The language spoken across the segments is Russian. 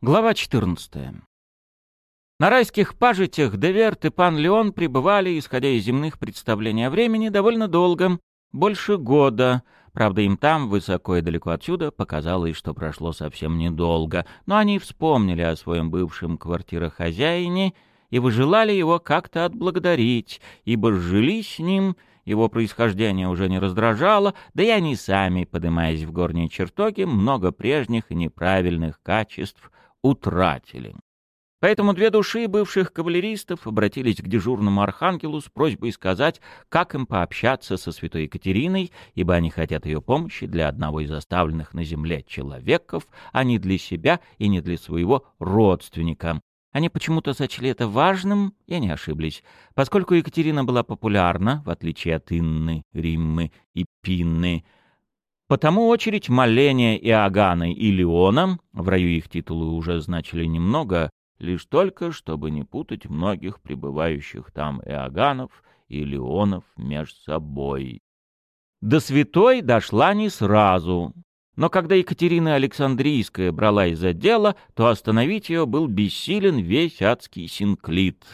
Глава 14. На райских пажитях Деверт и пан Леон пребывали, исходя из земных представлений о времени, довольно долго, больше года. Правда, им там, высоко и далеко отсюда, показалось, что прошло совсем недолго, но они вспомнили о своем бывшем квартирохозяине и выжелали его как-то отблагодарить, ибо жили с ним его происхождение уже не раздражало, да и они сами, поднимаясь в горние чертоги, много прежних и неправильных качеств утратили. Поэтому две души бывших кавалеристов обратились к дежурному архангелу с просьбой сказать, как им пообщаться со святой Екатериной, ибо они хотят ее помощи для одного из оставленных на земле человеков, а не для себя и не для своего родственника. Они почему-то сочли это важным, и они ошиблись. Поскольку Екатерина была популярна, в отличие от Инны, Риммы и Пинны, Потому очередь моления Иоганна и Леона, в раю их титулы уже значили немного, лишь только, чтобы не путать многих пребывающих там Иоганнов и Леонов между собой. До святой дошла не сразу, но когда Екатерина Александрийская брала из-за дела, то остановить ее был бессилен весь адский синклит.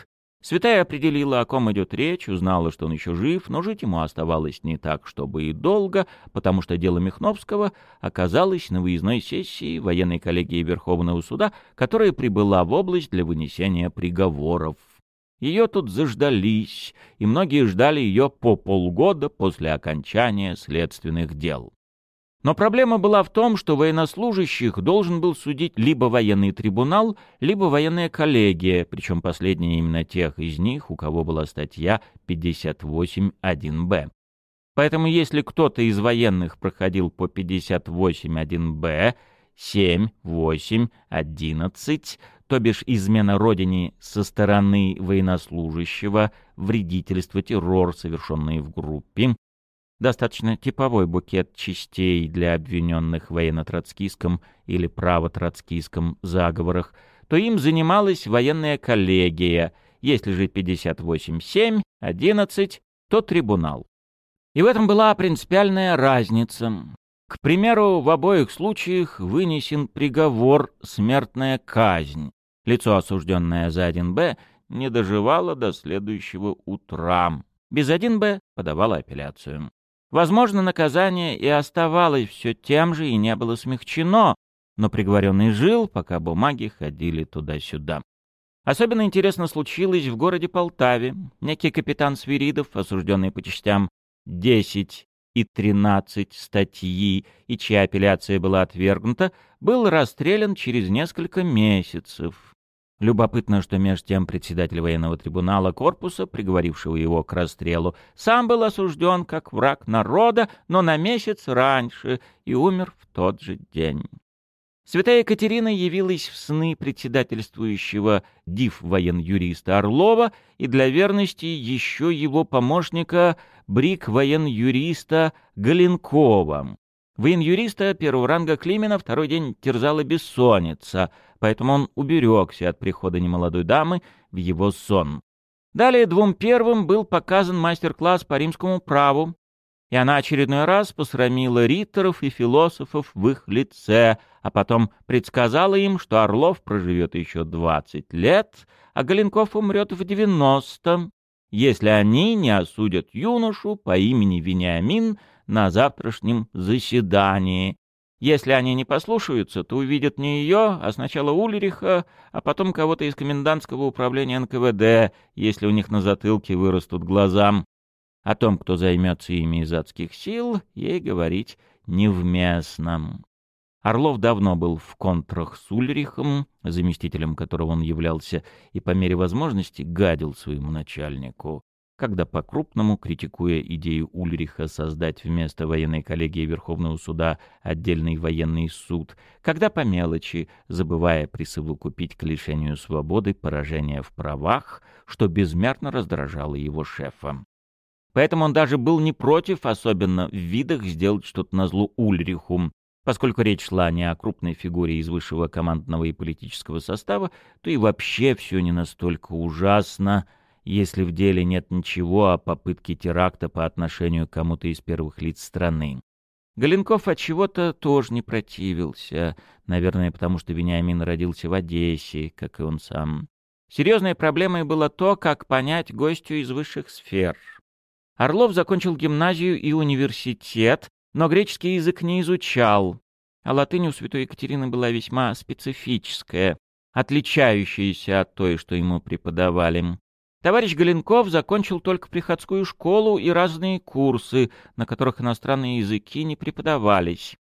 Святая определила, о ком идет речь, узнала, что он еще жив, но жить ему оставалось не так, чтобы и долго, потому что дело Михновского оказалось на выездной сессии военной коллегии Верховного суда, которая прибыла в область для вынесения приговоров. Ее тут заждались, и многие ждали ее по полгода после окончания следственных дел. Но проблема была в том, что военнослужащих должен был судить либо военный трибунал, либо военная коллегия, причем последняя именно тех из них, у кого была статья 58.1б. Поэтому если кто-то из военных проходил по 58.1б, 7, 8, 11, то бишь измена родине со стороны военнослужащего, вредительство, террор, совершенные в группе, достаточно типовой букет частей для обвиненных в военно-троцкистском или право-троцкистском заговорах, то им занималась военная коллегия, если же 58-7, 11, то трибунал. И в этом была принципиальная разница. К примеру, в обоих случаях вынесен приговор «смертная казнь». Лицо, осужденное за 1Б, не доживало до следующего утра. Без 1Б подавало апелляцию. Возможно, наказание и оставалось все тем же и не было смягчено, но приговоренный жил, пока бумаги ходили туда-сюда. Особенно интересно случилось в городе Полтаве. Некий капитан Свиридов, осужденный по частям 10 и 13 статьи, и чья апелляция была отвергнута, был расстрелян через несколько месяцев. Любопытно, что между тем председатель военного трибунала корпуса, приговорившего его к расстрелу, сам был осужден как враг народа, но на месяц раньше и умер в тот же день. Святая Екатерина явилась в сны председательствующего див воен-юриста Орлова и для верности еще его помощника брик воен-юриста Галенкова. Воен-юриста первого ранга Климена второй день терзала бессонница — поэтому он уберегся от прихода немолодой дамы в его сон. Далее двум первым был показан мастер-класс по римскому праву, и она очередной раз посрамила ритторов и философов в их лице, а потом предсказала им, что Орлов проживет еще двадцать лет, а Галенков умрет в девяносто, если они не осудят юношу по имени Вениамин на завтрашнем заседании, если они не послушаются, то увидят не ее, а сначала Ульриха, а потом кого-то из комендантского управления НКВД, если у них на затылке вырастут глаза. О том, кто займется ими из адских сил, ей говорить невместно. Орлов давно был в контрах с Ульрихом, заместителем которого он являлся, и по мере возможности гадил своему начальнику когда по-крупному, критикуя идею Ульриха создать вместо военной коллегии Верховного суда отдельный военный суд, когда по мелочи, забывая присовокупить к лишению свободы поражение в правах, что безмерно раздражало его шефа. Поэтому он даже был не против, особенно в видах, сделать что-то на зло Ульриху, Поскольку речь шла не о крупной фигуре из высшего командного и политического состава, то и вообще все не настолько ужасно, если в деле нет ничего о попытке теракта по отношению к кому-то из первых лиц страны. Галенков от чего-то тоже не противился, наверное, потому что Вениамин родился в Одессе, как и он сам. Серьезной проблемой было то, как понять гостю из высших сфер. Орлов закончил гимназию и университет, но греческий язык не изучал, а латынь у святой Екатерины была весьма специфическая, отличающаяся от той, что ему преподавали. Товарищ Галенков закончил только приходскую школу и разные курсы, на которых иностранные языки не преподавались.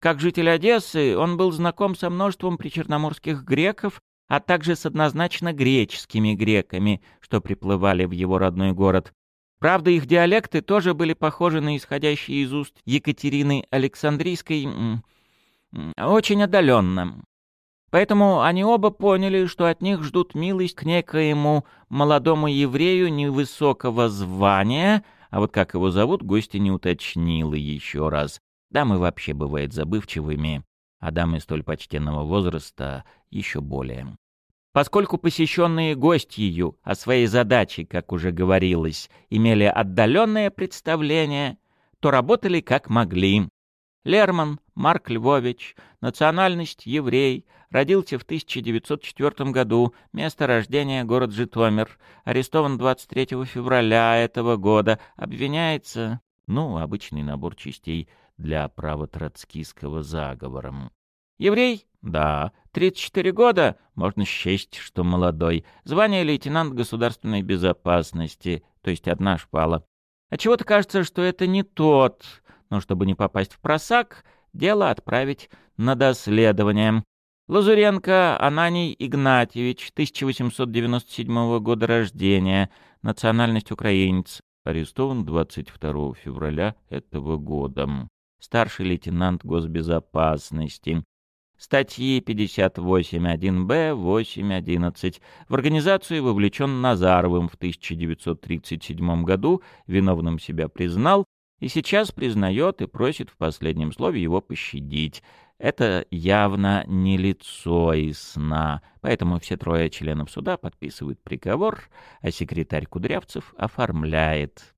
Как житель Одессы, он был знаком со множеством причерноморских греков, а также с однозначно греческими греками, что приплывали в его родной город. Правда, их диалекты тоже были похожи на исходящие из уст Екатерины Александрийской очень отдаленно. Поэтому они оба поняли, что от них ждут милость к некоему молодому еврею невысокого звания, а вот как его зовут, гости не уточнила еще раз. Дамы вообще бывают забывчивыми, а дамы столь почтенного возраста еще более. Поскольку посещенные гостью о своей задаче, как уже говорилось, имели отдаленное представление, то работали как могли. Лерман Марк Львович, национальность еврей, родился в 1904 году, место рождения город Житомир, арестован 23 февраля этого года, обвиняется, ну, обычный набор частей для правотроцкийского заговора. Еврей? Да. 34 года? Можно счесть, что молодой. Звание лейтенант государственной безопасности, то есть одна шпала. А чего-то кажется, что это не тот, но чтобы не попасть в просак, дело отправить на доследование. Лазуренко Ананий Игнатьевич, 1897 года рождения, национальность украинец, арестован 22 февраля этого года. Старший лейтенант госбезопасности. Статьи 58.1б, 8.11. В организацию вовлечен Назаровым в 1937 году, виновным себя признал, и сейчас признает и просит в последнем слове его пощадить. Это явно не лицо из сна, поэтому все трое членов суда подписывают приговор, а секретарь Кудрявцев оформляет.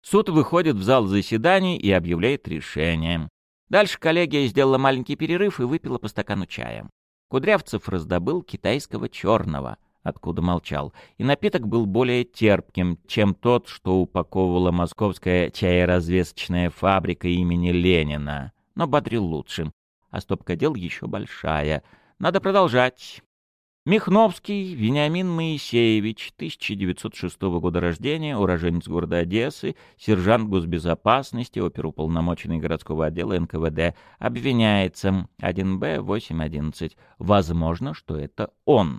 Суд выходит в зал заседаний и объявляет решение. Дальше коллегия сделала маленький перерыв и выпила по стакану чая. Кудрявцев раздобыл китайского черного — откуда молчал, и напиток был более терпким, чем тот, что упаковывала московская чаеразвесочная фабрика имени Ленина, но бодрил лучше. А стопка дел еще большая. Надо продолжать. Михновский Вениамин Моисеевич, 1906 года рождения, уроженец города Одессы, сержант госбезопасности, оперуполномоченный городского отдела НКВД, обвиняется 1Б 811. Возможно, что это он.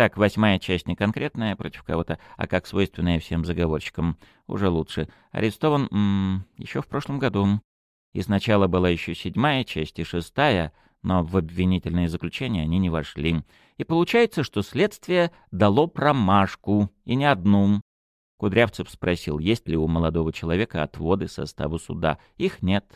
Так, восьмая часть не конкретная против кого-то, а как свойственная всем заговорщикам. Уже лучше. Арестован м еще в прошлом году. И сначала была еще седьмая часть и шестая, но в обвинительное заключение они не вошли. И получается, что следствие дало промашку, и не одну. Кудрявцев спросил, есть ли у молодого человека отводы состава суда. Их нет.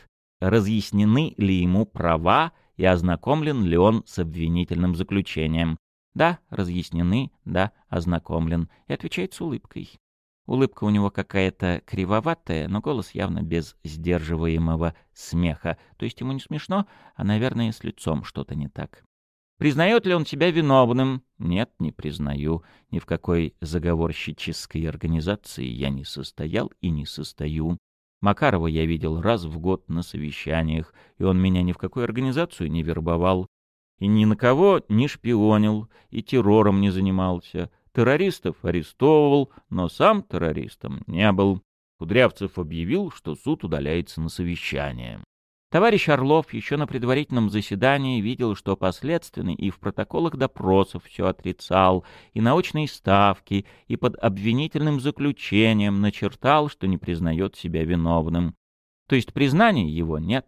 Разъяснены ли ему права и ознакомлен ли он с обвинительным заключением. Да, разъяснены, да, ознакомлен. И отвечает с улыбкой. Улыбка у него какая-то кривоватая, но голос явно без сдерживаемого смеха. То есть ему не смешно, а, наверное, с лицом что-то не так. Признает ли он себя виновным? Нет, не признаю. Ни в какой заговорщической организации я не состоял и не состою. Макарова я видел раз в год на совещаниях, и он меня ни в какую организацию не вербовал и ни на кого не шпионил, и террором не занимался. Террористов арестовывал, но сам террористом не был. Кудрявцев объявил, что суд удаляется на совещание. Товарищ Орлов еще на предварительном заседании видел, что последственный и в протоколах допросов все отрицал, и на очной ставке, и под обвинительным заключением начертал, что не признает себя виновным. То есть признания его нет,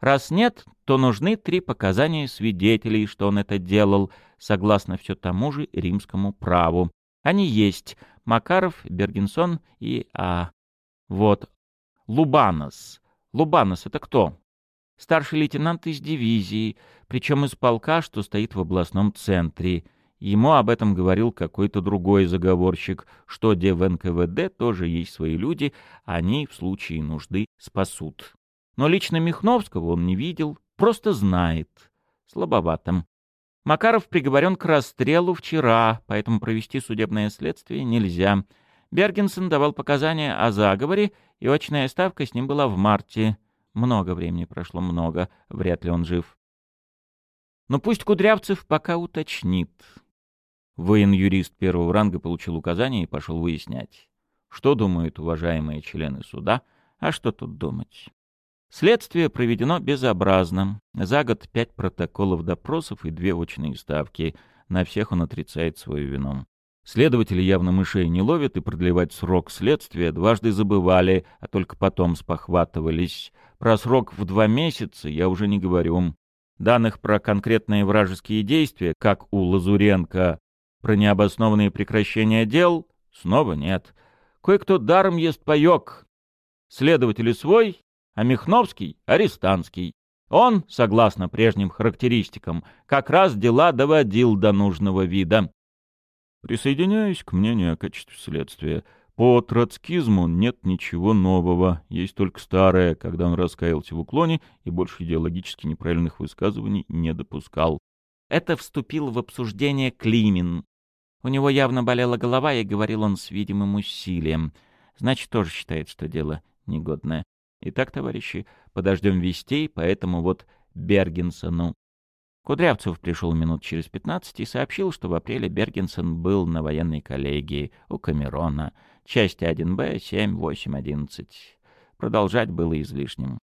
Раз нет, то нужны три показания свидетелей, что он это делал, согласно все тому же римскому праву. Они есть Макаров, Бергенсон и... А, вот, Лубанос. Лубанос — это кто? Старший лейтенант из дивизии, причем из полка, что стоит в областном центре. Ему об этом говорил какой-то другой заговорщик, что где в НКВД тоже есть свои люди, они в случае нужды спасут. Но лично Михновского он не видел, просто знает. Слабоватым. Макаров приговорен к расстрелу вчера, поэтому провести судебное следствие нельзя. Бергенсен давал показания о заговоре, и очная ставка с ним была в марте. Много времени прошло, много. Вряд ли он жив. Но пусть Кудрявцев пока уточнит. Воен-юрист первого ранга получил указание и пошел выяснять, что думают уважаемые члены суда, а что тут думать. Следствие проведено безобразно. За год пять протоколов допросов и две очные ставки. На всех он отрицает свою вину. Следователи явно мышей не ловят и продлевать срок следствия дважды забывали, а только потом спохватывались. Про срок в два месяца я уже не говорю. Данных про конкретные вражеские действия, как у Лазуренко, про необоснованные прекращения дел, снова нет. Кое-кто даром ест паёк. Следователь свой, а Михновский — арестантский. Он, согласно прежним характеристикам, как раз дела доводил до нужного вида. Присоединяюсь к мнению о качестве следствия. По троцкизму нет ничего нового, есть только старое, когда он раскаялся в уклоне и больше идеологически неправильных высказываний не допускал. Это вступил в обсуждение Климин. У него явно болела голова, и говорил он с видимым усилием. Значит, тоже считает, что дело негодное. Итак, товарищи, подождем вестей, поэтому вот Бергенсону. Кудрявцев пришел минут через пятнадцать и сообщил, что в апреле Бергенсон был на военной коллегии у Камерона, части 1Б, 7, 8, 11. Продолжать было излишним.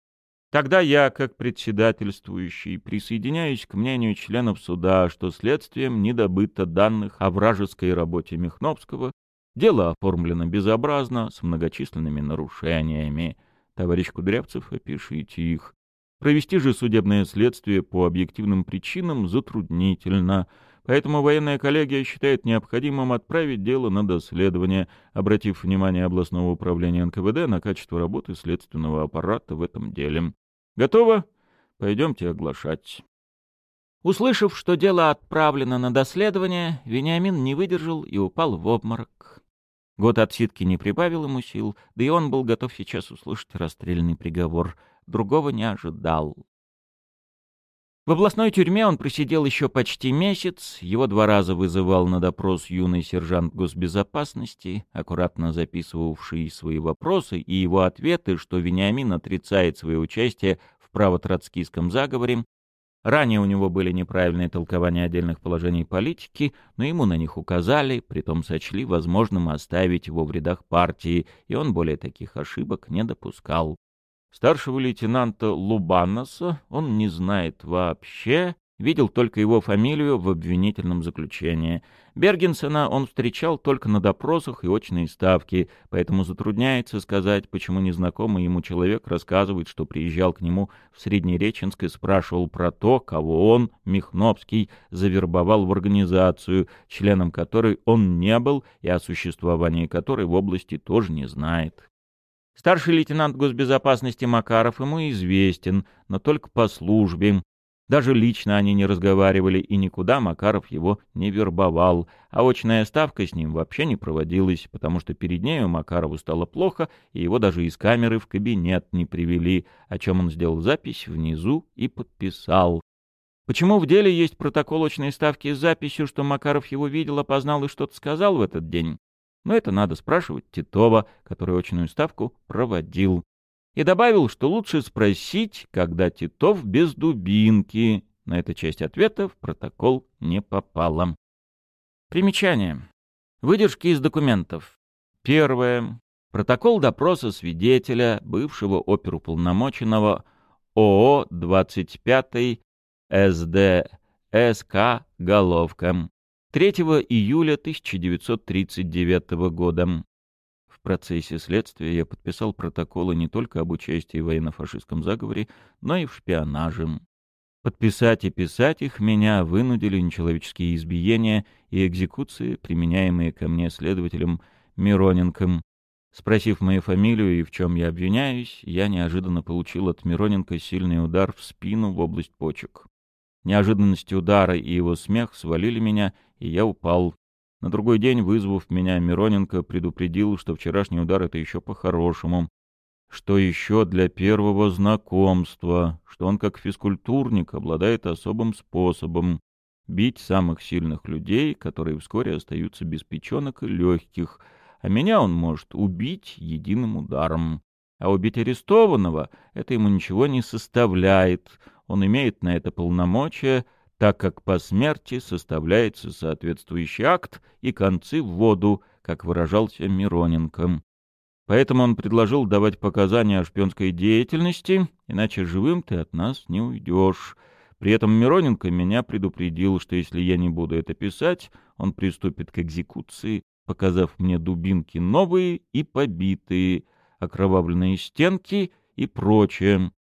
Тогда я, как председательствующий, присоединяюсь к мнению членов суда, что следствием не добыто данных о вражеской работе Михновского, дело оформлено безобразно, с многочисленными нарушениями. Товарищ Кудрявцев, опишите их. Провести же судебное следствие по объективным причинам затруднительно, поэтому военная коллегия считает необходимым отправить дело на доследование, обратив внимание областного управления НКВД на качество работы следственного аппарата в этом деле. Готово? Пойдемте оглашать. Услышав, что дело отправлено на доследование, Вениамин не выдержал и упал в обморок. Год отсидки не прибавил ему сил, да и он был готов сейчас услышать расстрельный приговор. Другого не ожидал. В областной тюрьме он просидел еще почти месяц, его два раза вызывал на допрос юный сержант госбезопасности, аккуратно записывавший свои вопросы и его ответы, что Вениамин отрицает свое участие в правотроцкийском заговоре. Ранее у него были неправильные толкования отдельных положений политики, но ему на них указали, притом сочли возможным оставить его в рядах партии, и он более таких ошибок не допускал. Старшего лейтенанта Лубаноса он не знает вообще, видел только его фамилию в обвинительном заключении. Бергенсена он встречал только на допросах и очной ставке, поэтому затрудняется сказать, почему незнакомый ему человек рассказывает, что приезжал к нему в Среднереченск и спрашивал про то, кого он, Михновский, завербовал в организацию, членом которой он не был и о существовании которой в области тоже не знает. Старший лейтенант госбезопасности Макаров ему известен, но только по службе. Даже лично они не разговаривали, и никуда Макаров его не вербовал, а очная ставка с ним вообще не проводилась, потому что перед нею Макарову стало плохо, и его даже из камеры в кабинет не привели, о чем он сделал запись внизу и подписал. Почему в деле есть протокол очной ставки с записью, что Макаров его видел, опознал и что-то сказал в этот день? Но это надо спрашивать Титова, который очную ставку проводил. И добавил, что лучше спросить, когда Титов без дубинки. На эту часть ответа в протокол не попало. Примечание. Выдержки из документов. Первое. Протокол допроса свидетеля, бывшего оперуполномоченного ООО 25 СД СК Головка. 3 июля 1939 года. В процессе следствия я подписал протоколы не только об участии в военно-фашистском заговоре, но и в шпионаже. Подписать и писать их меня вынудили нечеловеческие избиения и экзекуции, применяемые ко мне следователем Мироненком. Спросив мою фамилию и в чем я обвиняюсь, я неожиданно получил от Мироненко сильный удар в спину в область почек. Неожиданность удара и его смех свалили меня, и я упал. На другой день, вызвав меня, Мироненко предупредил, что вчерашний удар — это еще по-хорошему. что еще для первого знакомства, что он как физкультурник обладает особым способом бить самых сильных людей, которые вскоре остаются без печенок и легких, а меня он может убить единым ударом. А убить арестованного — это ему ничего не составляет, он имеет на это полномочия, так как по смерти составляется соответствующий акт и концы в воду, как выражался Мироненко. Поэтому он предложил давать показания о шпионской деятельности, иначе живым ты от нас не уйдешь. При этом Мироненко меня предупредил, что если я не буду это писать, он приступит к экзекуции, показав мне дубинки новые и побитые, окровавленные стенки и прочее.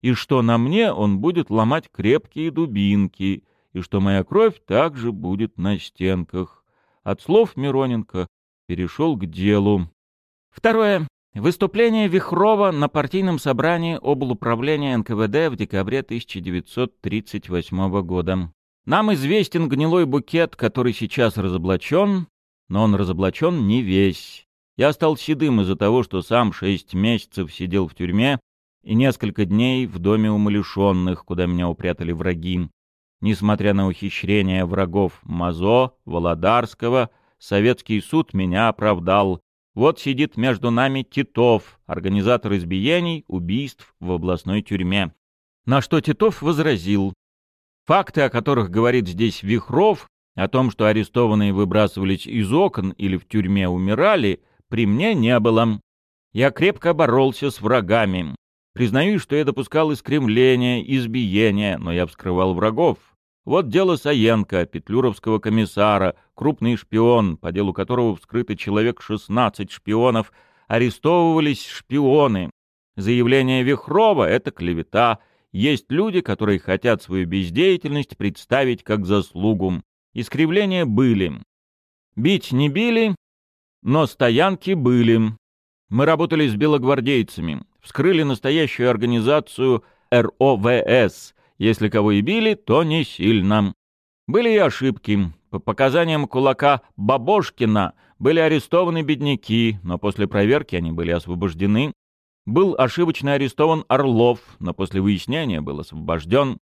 И что на мне он будет ломать крепкие дубинки, и что моя кровь также будет на стенках. От слов Мироненко перешел к делу. Второе. Выступление Вихрова на партийном собрании облуправления НКВД в декабре 1938 года. Нам известен гнилой букет, который сейчас разоблачен, но он разоблачен не весь. Я стал седым из-за того, что сам шесть месяцев сидел в тюрьме и несколько дней в доме умалишенных, куда меня упрятали враги. Несмотря на ухищрения врагов Мазо, Володарского, советский суд меня оправдал, вот сидит между нами Титов, организатор избиений, убийств в областной тюрьме. На что Титов возразил. Факты, о которых говорит здесь Вихров, о том, что арестованные выбрасывались из окон или в тюрьме умирали, при мне не было. Я крепко боролся с врагами. Признаю, что я допускал искривления, избиения, но я вскрывал врагов. Вот дело Саенко, петлюровского комиссара, крупный шпион, по делу которого вскрыто человек 16 шпионов, арестовывались шпионы. Заявление Вихрова — это клевета. Есть люди, которые хотят свою бездеятельность представить как заслугу. Искривления были. Бить не били, но стоянки были. Мы работали с белогвардейцами, вскрыли настоящую организацию РОВС — если кого и били, то не сильно. Были и ошибки. По показаниям кулака Бабошкина были арестованы бедняки, но после проверки они были освобождены. Был ошибочно арестован Орлов, но после выяснения был освобожден.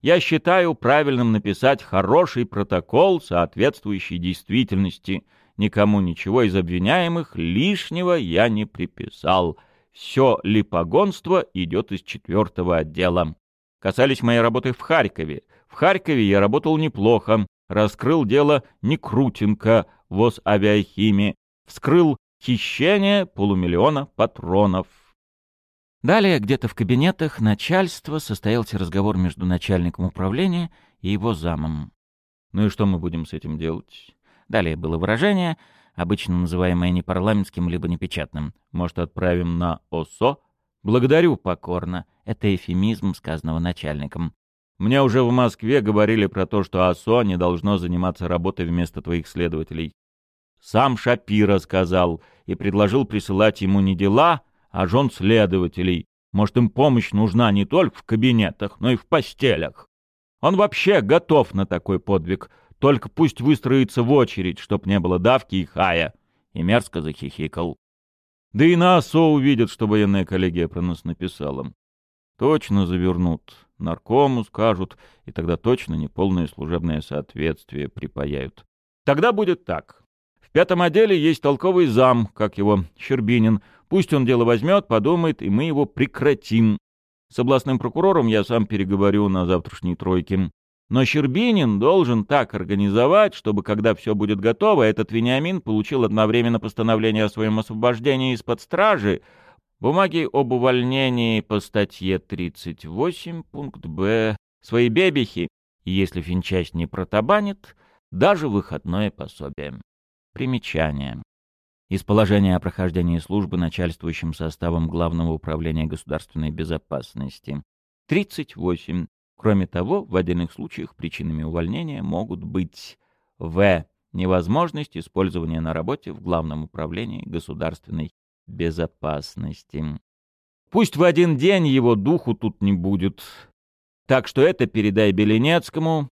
Я считаю правильным написать хороший протокол, соответствующий действительности. Никому ничего из обвиняемых лишнего я не приписал. Все липогонство идет из четвертого отдела касались моей работы в Харькове. В Харькове я работал неплохо, раскрыл дело Некрутенко, ВОЗ авиахимии, вскрыл хищение полумиллиона патронов. Далее, где-то в кабинетах начальства состоялся разговор между начальником управления и его замом. Ну и что мы будем с этим делать? Далее было выражение, обычно называемое непарламентским либо непечатным. Может, отправим на ОСО? Благодарю покорно. Это эфемизм, сказанного начальником. Мне уже в Москве говорили про то, что ОСО не должно заниматься работой вместо твоих следователей. Сам Шапира сказал и предложил присылать ему не дела, а жен следователей. Может, им помощь нужна не только в кабинетах, но и в постелях. Он вообще готов на такой подвиг, только пусть выстроится в очередь, чтоб не было давки и хая. И мерзко захихикал. Да и на ОСО увидят, что военная коллегия про нас написала. Точно завернут, наркому скажут, и тогда точно неполное служебное соответствие припаяют. Тогда будет так. В пятом отделе есть толковый зам, как его, Щербинин. Пусть он дело возьмет, подумает, и мы его прекратим. С областным прокурором я сам переговорю на завтрашней тройке. Но Щербинин должен так организовать, чтобы, когда все будет готово, этот Вениамин получил одновременно постановление о своем освобождении из-под стражи, Бумаги об увольнении по статье 38, пункт Б, свои бебехи, и если финчасть не протабанит, даже выходное пособие. Примечание. Из положения о прохождении службы начальствующим составом Главного управления государственной безопасности. 38. Кроме того, в отдельных случаях причинами увольнения могут быть В. Невозможность использования на работе в Главном управлении государственной безопасности. Пусть в один день его духу тут не будет. Так что это передай Беленецкому,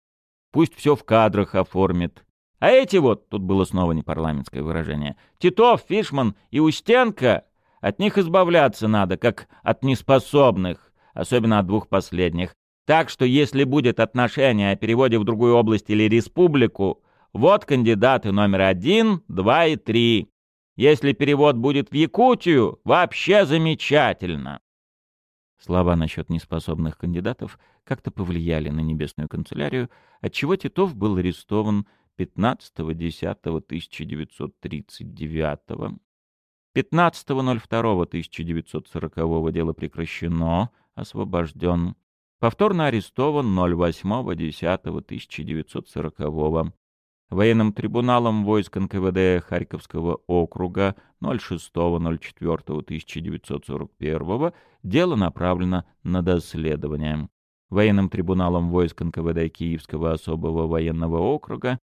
пусть все в кадрах оформит. А эти вот, тут было снова непарламентское выражение, Титов, Фишман и Устенко, От них избавляться надо, как от неспособных, особенно от двух последних. Так что если будет отношение о переводе в другую область или республику, вот кандидаты номер один, два и три. Если перевод будет в Якутию, вообще замечательно. Слова насчет неспособных кандидатов как-то повлияли на Небесную канцелярию, отчего Титов был арестован 15.10.1939. 15.02.1940 дело прекращено, освобожден. Повторно арестован 08.10.1940. Военным трибуналом войск НКВД Харьковского округа 06.04.1941 дело направлено на доследование. Военным трибуналом войск НКВД Киевского особого военного округа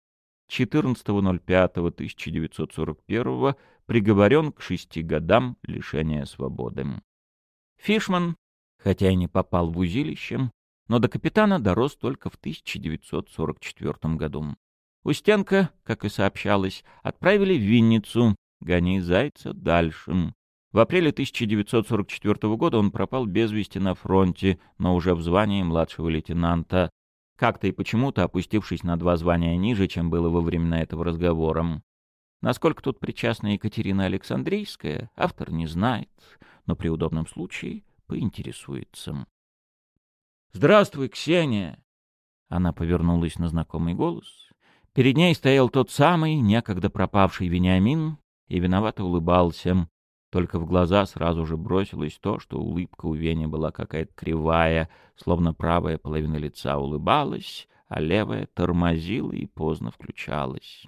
14.05.1941 приговорен к шести годам лишения свободы. Фишман, хотя и не попал в узилище, но до капитана дорос только в 1944 году. Устенко, как и сообщалось, отправили в Винницу, гони зайца дальше. В апреле 1944 года он пропал без вести на фронте, но уже в звании младшего лейтенанта, как-то и почему-то опустившись на два звания ниже, чем было во времена этого разговора. Насколько тут причастна Екатерина Александрийская, автор не знает, но при удобном случае поинтересуется. «Здравствуй, Ксения!» Она повернулась на знакомый голос. Перед ней стоял тот самый, некогда пропавший Вениамин, и виновато улыбался. Только в глаза сразу же бросилось то, что улыбка у Вени была какая-то кривая, словно правая половина лица улыбалась, а левая тормозила и поздно включалась.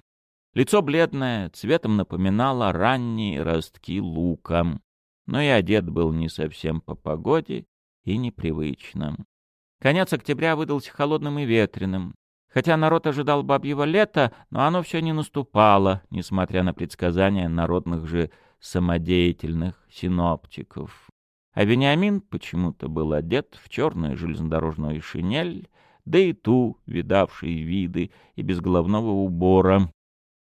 Лицо бледное, цветом напоминало ранние ростки лука, но и одет был не совсем по погоде и непривычным. Конец октября выдался холодным и ветреным. Хотя народ ожидал бабьего лета, но оно все не наступало, несмотря на предсказания народных же самодеятельных синоптиков. А Вениамин почему-то был одет в черную железнодорожную шинель, да и ту, видавшие виды, и без головного убора,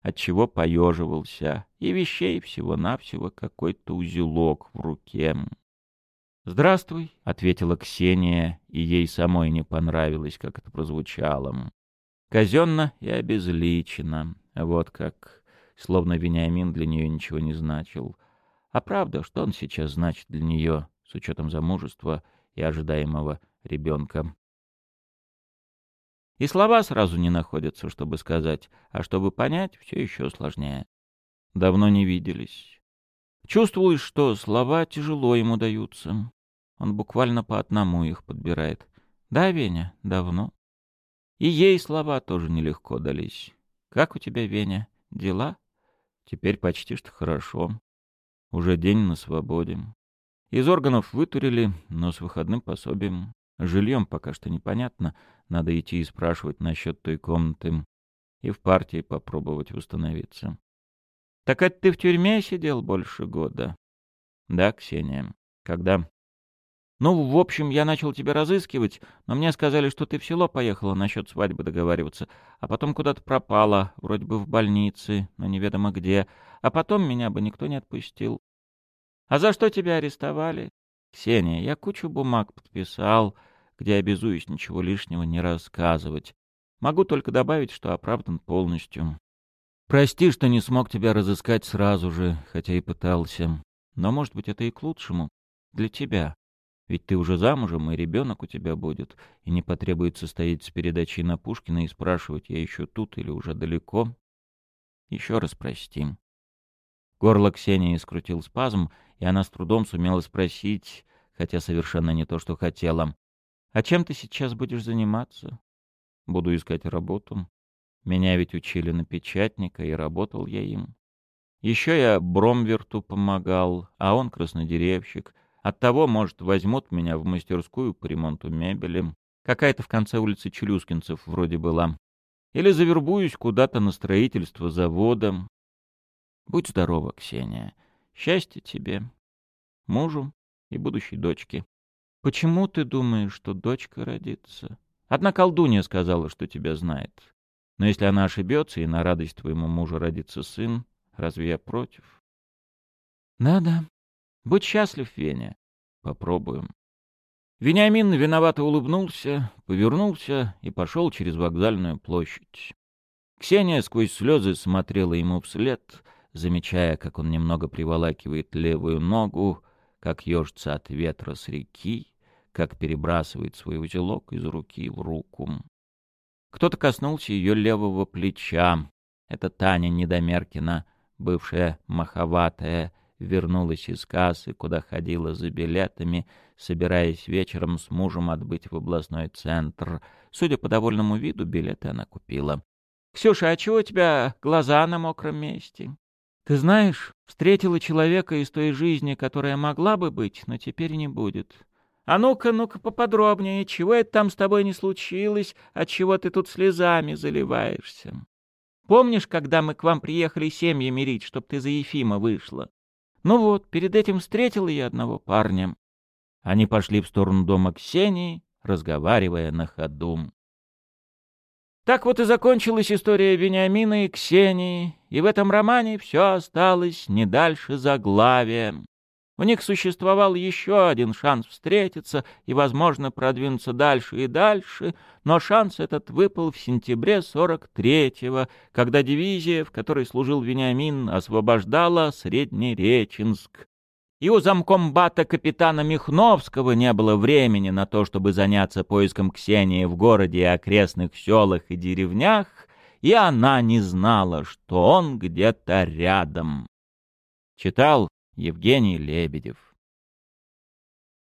отчего поеживался, и вещей всего-навсего какой-то узелок в руке. «Здравствуй», — ответила Ксения, и ей самой не понравилось, как это прозвучало. Казенно и обезличенно, вот как словно Вениамин для нее ничего не значил. А правда, что он сейчас значит для нее, с учетом замужества и ожидаемого ребенка? И слова сразу не находятся, чтобы сказать, а чтобы понять, все еще сложнее. Давно не виделись. Чувствуешь, что слова тяжело ему даются. Он буквально по одному их подбирает. Да, Веня, давно. И ей слова тоже нелегко дались. Как у тебя, Веня, дела? Теперь почти что хорошо. Уже день на свободе. Из органов вытурили, но с выходным пособием. Жильем пока что непонятно. Надо идти и спрашивать насчет той комнаты. И в партии попробовать восстановиться. Так это ты в тюрьме сидел больше года? Да, Ксения. Когда? Ну, в общем, я начал тебя разыскивать, но мне сказали, что ты в село поехала насчет свадьбы договариваться, а потом куда-то пропала, вроде бы в больнице, но неведомо где, а потом меня бы никто не отпустил. А за что тебя арестовали? Ксения, я кучу бумаг подписал, где обязуюсь ничего лишнего не рассказывать. Могу только добавить, что оправдан полностью. Прости, что не смог тебя разыскать сразу же, хотя и пытался. Но, может быть, это и к лучшему. Для тебя. Ведь ты уже замужем, и ребенок у тебя будет, и не потребуется стоять с передачей на Пушкина и спрашивать, я еще тут или уже далеко. Еще раз простим. Горло Ксении скрутил спазм, и она с трудом сумела спросить, хотя совершенно не то, что хотела. «А чем ты сейчас будешь заниматься?» «Буду искать работу. Меня ведь учили на печатника, и работал я им. Еще я Бромверту помогал, а он краснодеревщик, Оттого, может, возьмут меня в мастерскую по ремонту мебели. Какая-то в конце улицы Челюскинцев вроде была. Или завербуюсь куда-то на строительство завода. Будь здорова, Ксения. Счастья тебе, мужу и будущей дочке. Почему ты думаешь, что дочка родится? Одна колдунья сказала, что тебя знает. Но если она ошибется, и на радость твоему мужу родится сын, разве я против? Надо. Будь счастлив, Веня. Попробуем. Вениамин виновато улыбнулся, повернулся и пошел через вокзальную площадь. Ксения сквозь слезы смотрела ему вслед, замечая, как он немного приволакивает левую ногу, как ежится от ветра с реки, как перебрасывает свой узелок из руки в руку. Кто-то коснулся ее левого плеча. Это Таня Недомеркина, бывшая маховатая, вернулась из кассы, куда ходила за билетами, собираясь вечером с мужем отбыть в областной центр. Судя по довольному виду, билеты она купила. — Ксюша, а чего у тебя глаза на мокром месте? — Ты знаешь, встретила человека из той жизни, которая могла бы быть, но теперь не будет. А ну-ка, ну-ка поподробнее, чего это там с тобой не случилось, от чего ты тут слезами заливаешься? Помнишь, когда мы к вам приехали семьи мирить, чтоб ты за Ефима вышла? Ну вот, перед этим встретила я одного парня. Они пошли в сторону дома Ксении, разговаривая на ходу. Так вот и закончилась история Вениамина и Ксении, и в этом романе все осталось не дальше заглавия. У них существовал еще один шанс встретиться и, возможно, продвинуться дальше и дальше, но шанс этот выпал в сентябре 43-го, когда дивизия, в которой служил Вениамин, освобождала Среднереченск. И у замкомбата капитана Михновского не было времени на то, чтобы заняться поиском Ксении в городе и окрестных селах и деревнях, и она не знала, что он где-то рядом. Читал Евгений Лебедев